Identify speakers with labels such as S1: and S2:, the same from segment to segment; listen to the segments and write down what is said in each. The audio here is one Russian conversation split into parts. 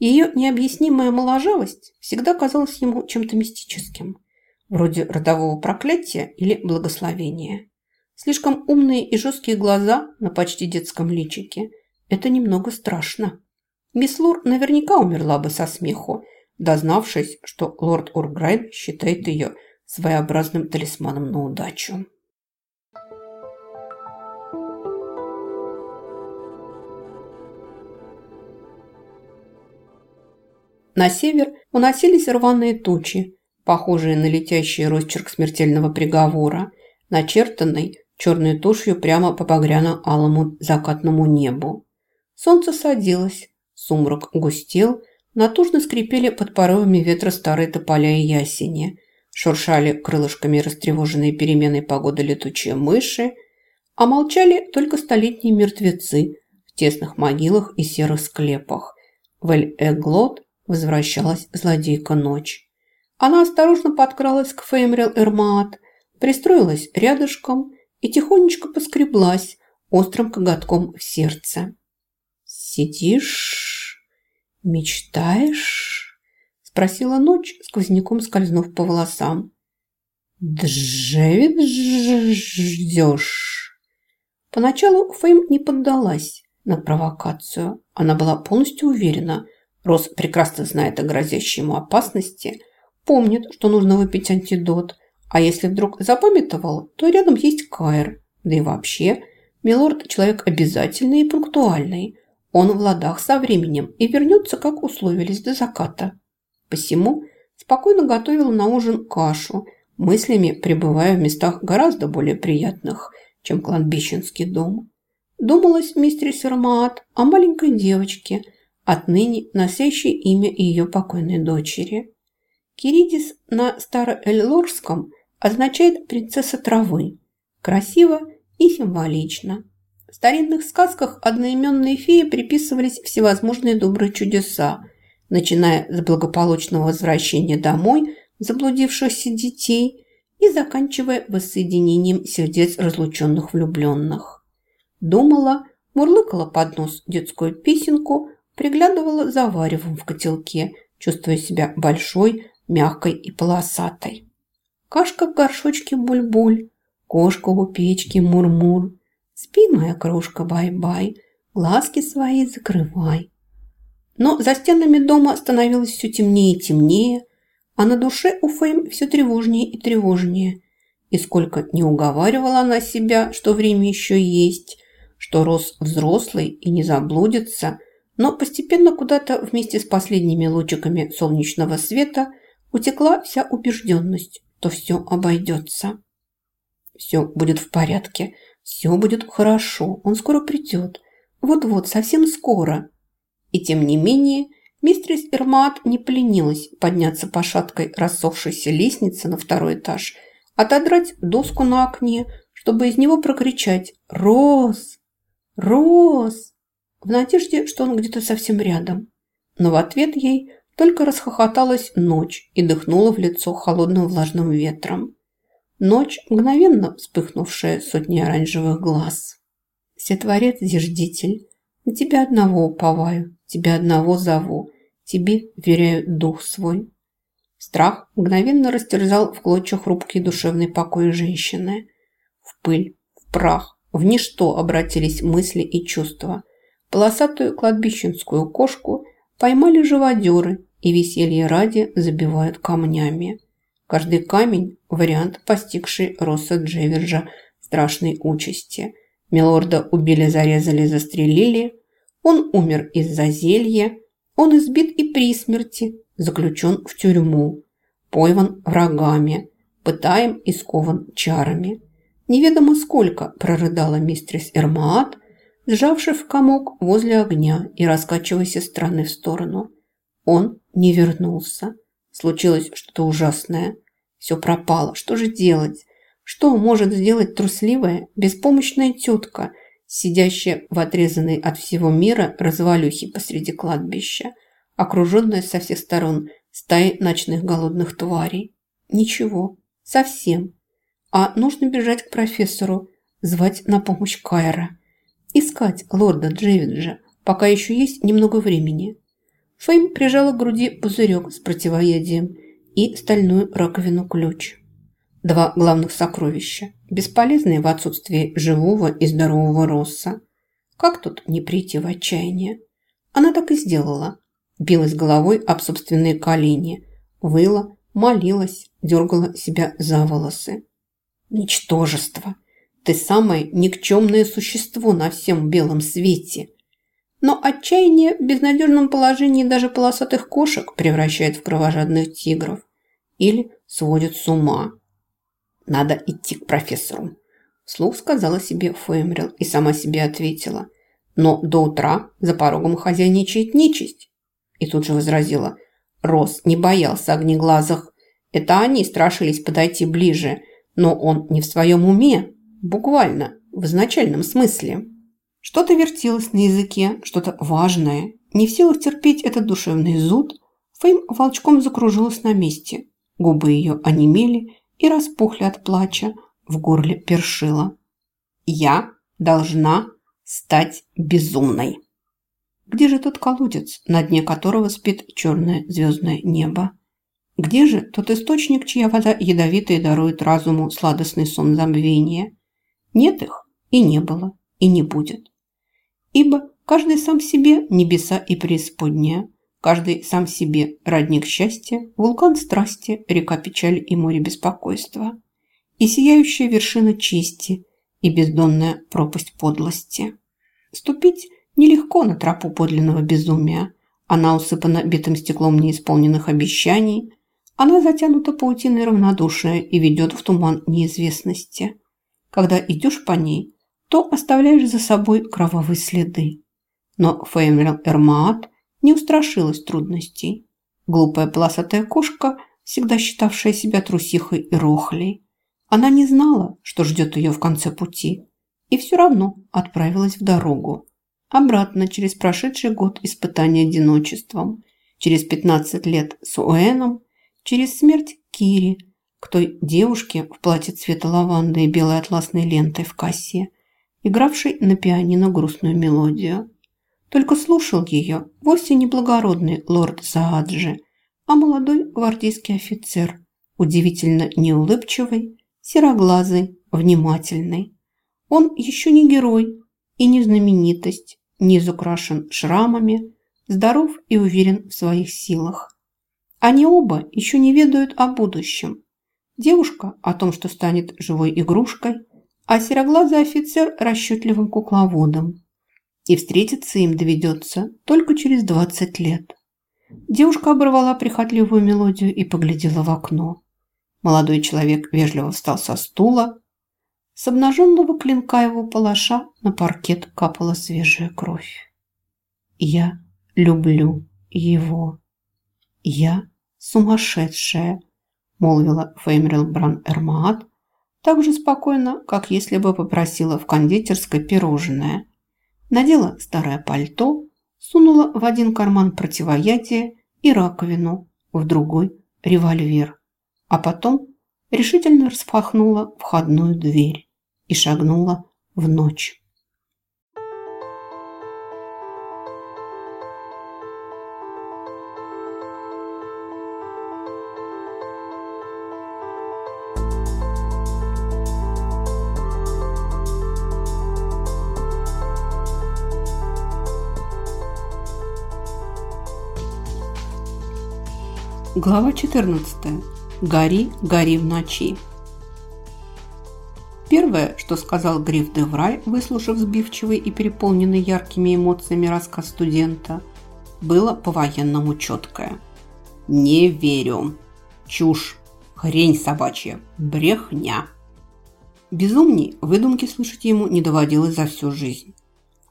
S1: Ее необъяснимая моложавость всегда казалась ему чем-то мистическим, вроде родового проклятия или благословения. Слишком умные и жесткие глаза на почти детском личике – это немного страшно. Мисс Лур наверняка умерла бы со смеху, дознавшись, что лорд Урграйн считает ее своеобразным талисманом на удачу. На север уносились рваные тучи, похожие на летящий росчерк смертельного приговора, начертанный черной тушью прямо по багряно-алому закатному небу. Солнце садилось, сумрак густел, натужно скрипели под порывами ветра старые тополя и ясени, шуршали крылышками растревоженные переменой погоды летучие мыши, а молчали только столетние мертвецы в тесных могилах и серых склепах. В Эль-Эглот возвращалась злодейка ночь. Она осторожно подкралась к Феймрил Эрмаат, пристроилась рядышком и тихонечко поскреблась острым коготком в сердце. «Сидишь, мечтаешь?» – спросила ночь, сквозняком скользнув по волосам. «Джевид ждешь?» Поначалу Фейм не поддалась на провокацию. Она была полностью уверена – Рос прекрасно знает о грозящей ему опасности, помнит, что нужно выпить антидот, а если вдруг запамятовал, то рядом есть Кайр. Да и вообще, Милорд человек обязательный и пунктуальный. Он в ладах со временем и вернется, как условились, до заката. Посему спокойно готовила на ужин кашу, мыслями пребывая в местах гораздо более приятных, чем кладбищенский дом. Думалась мистер Сермаат о маленькой девочке – отныне носящий имя ее покойной дочери. Киридис на староэльлорском означает «принцесса травы». Красиво и символично. В старинных сказках одноименные феи приписывались всевозможные добрые чудеса, начиная с благополучного возвращения домой заблудившихся детей и заканчивая воссоединением сердец разлученных влюбленных. Думала, мурлыкала под нос детскую песенку – приглядывала за варевом в котелке, чувствуя себя большой, мягкой и полосатой. Кашка в горшочке буль-буль, кошка у печки мур-мур. Спи, моя крошка, бай-бай, глазки свои закрывай. Но за стенами дома становилось все темнее и темнее, а на душе у Фейм все тревожнее и тревожнее. И сколько не уговаривала она себя, что время еще есть, что рос взрослый и не заблудится – но постепенно куда-то вместе с последними лучиками солнечного света утекла вся убежденность, что все обойдется. Все будет в порядке, все будет хорошо, он скоро придет. Вот-вот, совсем скоро. И тем не менее, мистерис Ирмат не поленилась подняться по шаткой рассохшейся лестнице на второй этаж, отодрать доску на окне, чтобы из него прокричать «Рос! Рос!» В надежде, что он где-то совсем рядом. Но в ответ ей только расхохоталась ночь и дыхнула в лицо холодным влажным ветром. Ночь, мгновенно вспыхнувшая сотни оранжевых глаз. Сетворец зиждитель, на тебя одного уповаю, тебя одного зову, тебе веряю дух свой. Страх мгновенно растерзал в клочья хрупкий душевный покой женщины. В пыль, в прах, в ничто обратились мысли и чувства – Полосатую кладбищенскую кошку поймали живодеры и веселье ради забивают камнями. Каждый камень – вариант, постигший Росса Джевержа страшной участи. Милорда убили, зарезали, застрелили. Он умер из-за зелья. Он избит и при смерти, заключен в тюрьму. Пойман врагами, пытаем и скован чарами. Неведомо сколько прорыдала мистрис Эрмаат, сжавший в комок возле огня и раскачиваясь из стороны в сторону. Он не вернулся. Случилось что-то ужасное. Все пропало. Что же делать? Что может сделать трусливая, беспомощная тетка, сидящая в отрезанной от всего мира развалюхе посреди кладбища, окруженная со всех сторон стаей ночных голодных тварей? Ничего. Совсем. А нужно бежать к профессору, звать на помощь Кайра. Искать лорда Джевиджа, пока еще есть немного времени. Фейм прижала к груди пузырек с противоядием и стальную раковину-ключ. Два главных сокровища, бесполезные в отсутствии живого и здорового Росса. Как тут не прийти в отчаяние? Она так и сделала. Билась головой об собственные колени, выла, молилась, дергала себя за волосы. Ничтожество! Ты самое никчемное существо на всем белом свете. Но отчаяние в безнадежном положении даже полосатых кошек превращает в кровожадных тигров или сводит с ума. Надо идти к профессору. Слух сказала себе Фэмрил и сама себе ответила. Но до утра за порогом хозяйничает нечисть. И тут же возразила. Рос не боялся огнеглазых. Это они страшились подойти ближе, но он не в своем уме. Буквально, в изначальном смысле. Что-то вертелось на языке, что-то важное. Не в силах терпеть этот душевный зуд, Фейм волчком закружилась на месте. Губы ее онемели и распухли от плача, в горле першила. «Я должна стать безумной!» Где же тот колодец, на дне которого спит черное звездное небо? Где же тот источник, чья вода ядовитая дарует разуму сладостный сон забвения? Нет их и не было, и не будет. Ибо каждый сам себе небеса и преисподняя, каждый сам себе родник счастья, вулкан страсти, река печали и море беспокойства, и сияющая вершина чести, и бездонная пропасть подлости. Ступить нелегко на тропу подлинного безумия. Она усыпана битым стеклом неисполненных обещаний, она затянута паутиной равнодушия и ведет в туман неизвестности. Когда идешь по ней, то оставляешь за собой кровавые следы. Но Феймрил Эрмаат не устрашилась трудностей. Глупая полосатая кошка, всегда считавшая себя трусихой и рохлей. Она не знала, что ждет ее в конце пути, и все равно отправилась в дорогу. Обратно через прошедший год испытания одиночеством, через 15 лет с Уэном, через смерть Кири, к той девушке в платье цвета лаванды и белой атласной лентой в кассе – игравший на пианино грустную мелодию. Только слушал ее вовсе не благородный лорд Сааджи, а молодой гвардейский офицер, удивительно неулыбчивый, сероглазый, внимательный. Он еще не герой и не знаменитость, не изукрашен шрамами, здоров и уверен в своих силах. Они оба еще не ведают о будущем. Девушка о том, что станет живой игрушкой – а сероглазый офицер расчетливым кукловодом. И встретиться им доведется только через 20 лет. Девушка оборвала прихотливую мелодию и поглядела в окно. Молодой человек вежливо встал со стула. С обнаженного клинка его палаша на паркет капала свежая кровь. «Я люблю его. Я сумасшедшая», – молвила Феймрил Бран Эрмаат, так же спокойно, как если бы попросила в кондитерской пирожное. Надела старое пальто, сунула в один карман противоядие и раковину, в другой – револьвер, а потом решительно распахнула входную дверь и шагнула в ночь. Глава 14. Гори, гори в ночи. Первое, что сказал Гриф де Врай, выслушав сбивчивый и переполненный яркими эмоциями рассказ студента, было по-военному четкое. «Не верю. Чушь. Хрень собачья. Брехня». Безумней выдумки слышать ему не доводилось за всю жизнь.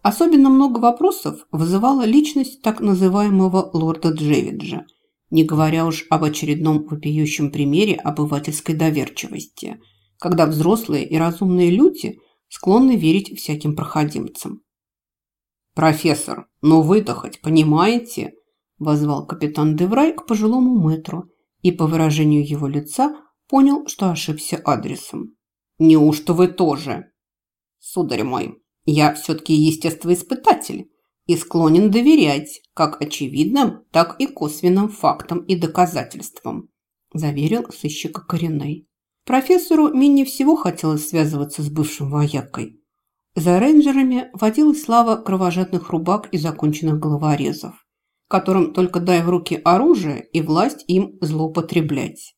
S1: Особенно много вопросов вызывала личность так называемого лорда Джевиджа – не говоря уж об очередном вопиющем примере обывательской доверчивости, когда взрослые и разумные люди склонны верить всяким проходимцам. «Профессор, ну вы-то хоть понимаете?» – возвал капитан Деврай к пожилому мэтру и по выражению его лица понял, что ошибся адресом. «Неужто вы тоже?» «Сударь мой, я все-таки естествоиспытатель и склонен доверять как очевидным, так и косвенным фактам и доказательствам, заверил сыщика Кореней. Профессору менее всего хотелось связываться с бывшим воякой. За рейнджерами водилась слава кровожадных рубак и законченных головорезов, которым только дай в руки оружие и власть им злоупотреблять.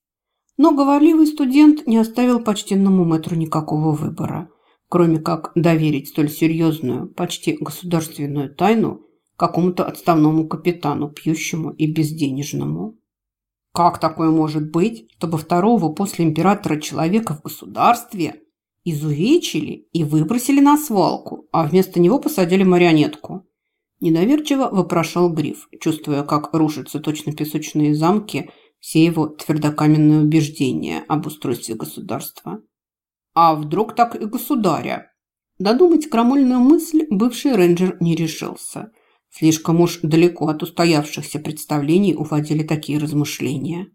S1: Но говорливый студент не оставил почтенному мэтру никакого выбора – кроме как доверить столь серьезную, почти государственную тайну какому-то отставному капитану, пьющему и безденежному. Как такое может быть, чтобы второго после императора человека в государстве изувечили и выбросили на свалку, а вместо него посадили марионетку? Недоверчиво вопрошал Гриф, чувствуя, как рушатся точно песочные замки все его твердокаменные убеждения об устройстве государства. А вдруг так и государя? Додумать крамольную мысль бывший рейнджер не решился. Слишком уж далеко от устоявшихся представлений уводили такие размышления.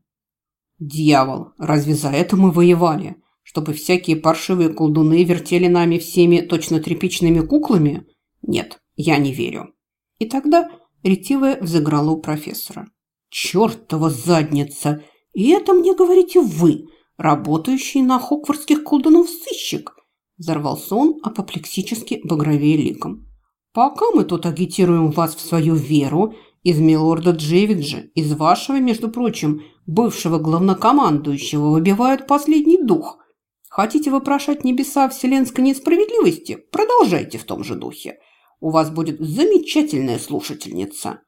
S1: «Дьявол, разве за это мы воевали? Чтобы всякие паршивые колдуны вертели нами всеми точно тряпичными куклами? Нет, я не верю». И тогда ретивая взыграла у профессора. «Чертова задница! И это мне говорите вы!» Работающий на хоквардских колдунов сыщик!» Взорвался он апоплексически багровее ликом. «Пока мы тут агитируем вас в свою веру, из милорда Джевиджа, из вашего, между прочим, бывшего главнокомандующего выбивают последний дух. Хотите вопрошать небеса вселенской несправедливости? Продолжайте в том же духе. У вас будет замечательная слушательница».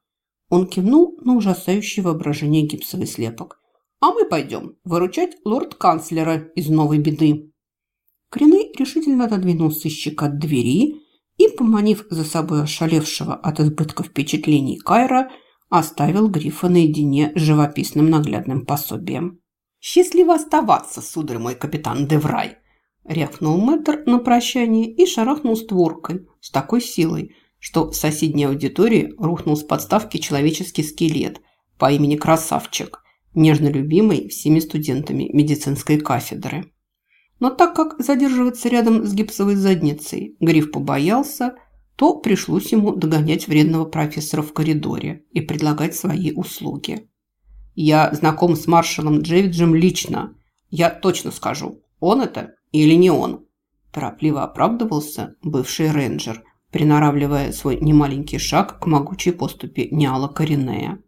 S1: Он кивнул на ужасающее воображение гипсовый слепок. А мы пойдем выручать лорд-канцлера из новой беды. Коренной решительно отодвинул сыщика от двери и, поманив за собой ошалевшего от избытка впечатлений Кайра, оставил Грифа наедине с живописным наглядным пособием. «Счастливо оставаться, сударь мой капитан Деврай!» рявкнул мэтр на прощание и шарахнул створкой с такой силой, что в соседней аудитории рухнул с подставки человеческий скелет по имени Красавчик – нежно любимый всеми студентами медицинской кафедры. Но так как задерживаться рядом с гипсовой задницей Гриф побоялся, то пришлось ему догонять вредного профессора в коридоре и предлагать свои услуги. «Я знаком с маршалом Джевиджем лично. Я точно скажу, он это или не он?» Торопливо оправдывался бывший рейнджер, приноравливая свой немаленький шаг к могучей поступе Ниала Коренея.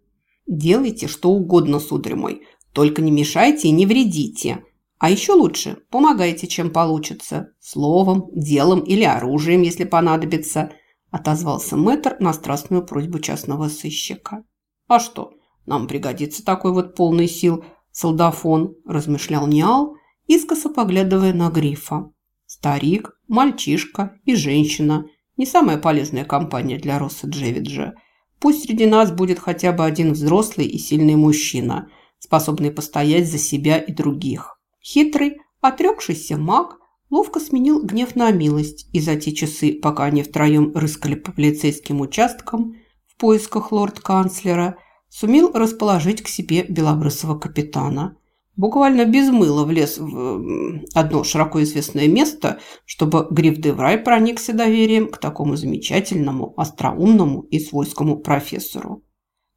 S1: Делайте что угодно, сударь мой, только не мешайте и не вредите. А еще лучше помогайте, чем получится. Словом, делом или оружием, если понадобится, отозвался мэтр на страстную просьбу частного сыщика. А что, нам пригодится такой вот полный сил солдафон, размышлял Ниал, искоса поглядывая на грифа. Старик, мальчишка и женщина – не самая полезная компания для Росса Джевиджа – Пусть среди нас будет хотя бы один взрослый и сильный мужчина, способный постоять за себя и других. Хитрый, отрекшийся маг ловко сменил гнев на милость, и за те часы, пока они втроем рыскали по полицейским участкам в поисках лорд-канцлера, сумел расположить к себе белобрысого капитана буквально без мыла влез в одно широко известное место, чтобы Гриф Деврай проникся доверием к такому замечательному, остроумному и свойскому профессору.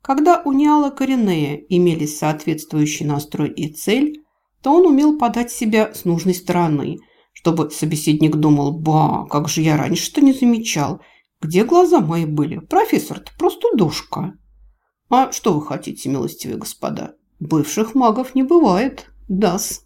S1: Когда у Ниала Коренея имелись соответствующий настрой и цель, то он умел подать себя с нужной стороны, чтобы собеседник думал, «Ба, как же я раньше-то не замечал, где глаза мои были? Профессор-то просто душка». «А что вы хотите, милостивые господа?» Бывших магов не бывает, дас.